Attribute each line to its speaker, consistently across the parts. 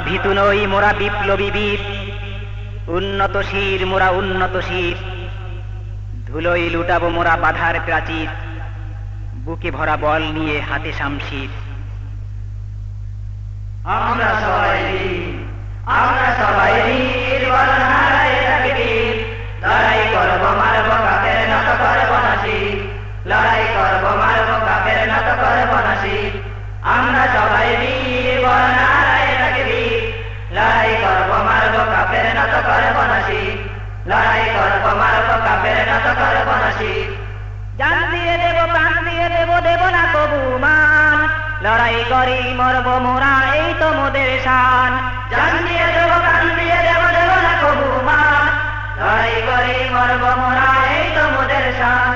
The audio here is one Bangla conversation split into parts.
Speaker 1: ভীতু নই মোরা বিপ্লবী বীর। উন্নত শির মোরা উন্নত শির। ধুলোই লুটাবো মোরা বাধার প্রাচীর। বুকে ভরা বল নিয়ে হাতে শামশির।
Speaker 2: আমরা সবাই আমরা সবাই লড়াই করব মারব কাফের নত করব নাসির
Speaker 1: জান দিয়ে দেব, প্রাণ দিয়ে দেব দেব না কবু মান। লড়াই করি, মরব মোরা, এই তো মোদের শান।
Speaker 2: জান দিয়ে দেব, প্রাণ দিয়ে দেব দেব না কবু মান। লড়াই করে, মরব মোরা, এই তো মোদের শান।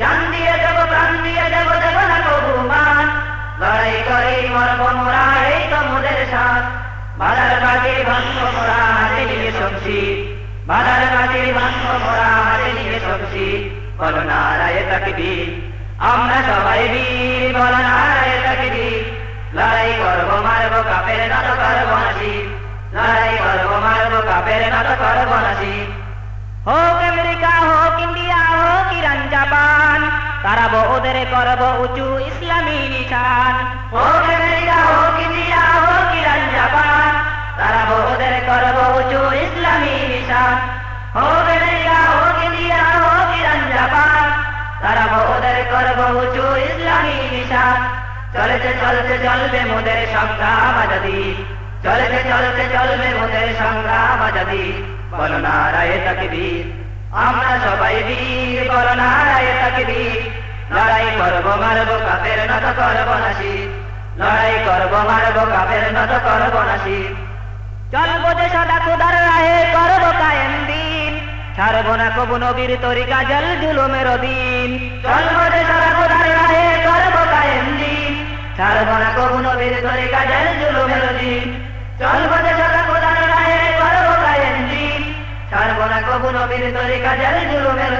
Speaker 2: জান দিয়ে দেব, প্রাণ দিয়ে দেব দেব না কবু মান। লড়াই করে, মরব মোরা, এই তো শান। বাধার বাজি ভাঙ্গ মোরা, হাতে নিয়ে বাধার বাজি ভাঙ্গ মোরা হাতে নিয়ে সবজি বলো নারায় তাকবীর আমরা সবাই বীর বলো নারায় তাকবীর লড়াই করব, মারবো, কাপের নত করব নাসি। লড়াই করব, মারবো, কাপের নত করব নাসি।
Speaker 1: হোক আমেরিকা, হোক ইন্ডিয়া, হোক ইরান, জাপান, তারাবো ওদের করব উঁচু ইসলামী নিশান।
Speaker 2: হোক আমেরিকা, হোক ইন্ডিয়া, হোক ইরান, জাপান তারা ওদের করব উঁচু আমরা সবাই বীর বলো নারায় তাকবীর লড়াই করব মারবো কাপের নত করব নাসি লড়াই করব মারবো কাপের নত করব নাসি
Speaker 1: চলবো যে সদা খুদার রাহে ছাড়বো না কবু নবীর তরিকা জল জুলুমের দিন।
Speaker 2: চলবো যে সারা খোদার রাহে কায়েম দিন। না কবু নবীর ধরে কাজের জুলুমের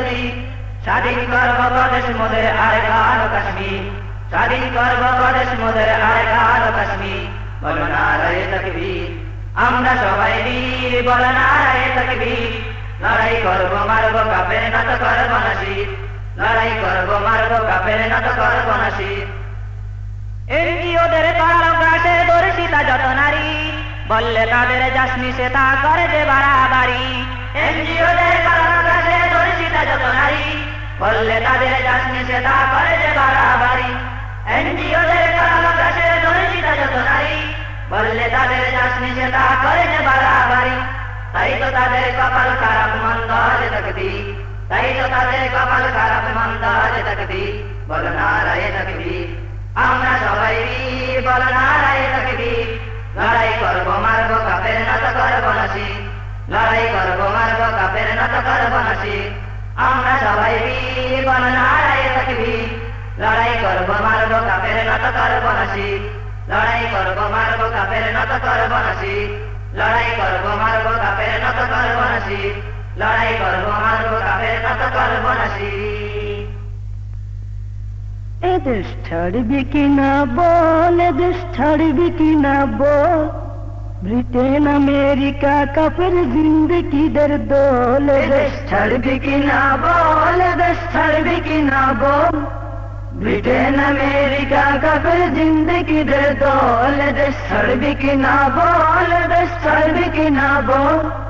Speaker 2: দিন। সারা আমরা সবাই বীর, বলো তকবীর। লড়াই করব, মারবো, কাপের নত করব নাসির লড়াই করব, মারবো, কাপের নত করব নাসির
Speaker 1: এনজিওদের করার কাছে দর্শিতা যত নারী। বললে তাদের যাসনি সে তা করে যে বাড়াবাড়ি।
Speaker 2: এনজিওদের কারণ কাছে দর্শিতা যত নারী। বললে তাদের যাসনি সে তা করে বাড়াবাড়ি। এনজিওদের কাছে দর্শিতা যত নারী। বললে তাদের যাসনি সে তা করে তাই তো তাদের কপাল খারাপ, মন্দ হলে তকদি তাই তো তাদের কপাল খারাপ, মন্দ হলে তকদি বল নারায় তকদি আমরা সবাই বল নারায় তকদি লড়াই করব, মারবো, কাপের নত করব নাসি। লড়াই করব, মারবো, কাপের নত করব নাসি। আমরা সবাই বল নারায় তকদি লড়াই করব, মারবো, কাপের নত করব নাসি। লড়াই করব, মারবো, কাপের নত করব নাসি।
Speaker 3: এদেশ ছাড়বি কিনা বল, এদেশ ছাড়বি কিনা বল? ব্রিটেন, আমেরিকা, কাপের জিন্দগিদের দোল
Speaker 2: দেশ ছাড়বি কিনা বল ছাড়বি কিনা বল? ব্রিটেন, আমেরিকা, কাপের দল ছাড়বি কিনা বল ছাড়বি কিনা বল?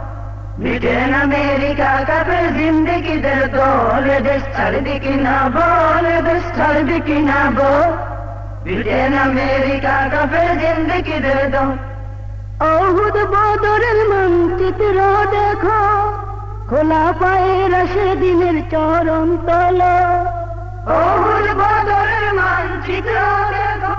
Speaker 2: ব্রিটেন আমেরিকা কাপের জিন্দগিদের দল দেশ ছাড়বি কিনা বল দেশ ছাড়বি কিনা বল ব্রিটেন আমেরিকা কাপের জিন্দগিদের দল।
Speaker 3: অহুদ বদরের মানচিত্র দেখো খোলা পায়ের সেদিনের চরণ তল।
Speaker 2: অহুল বদরের মানচিত্র দেখো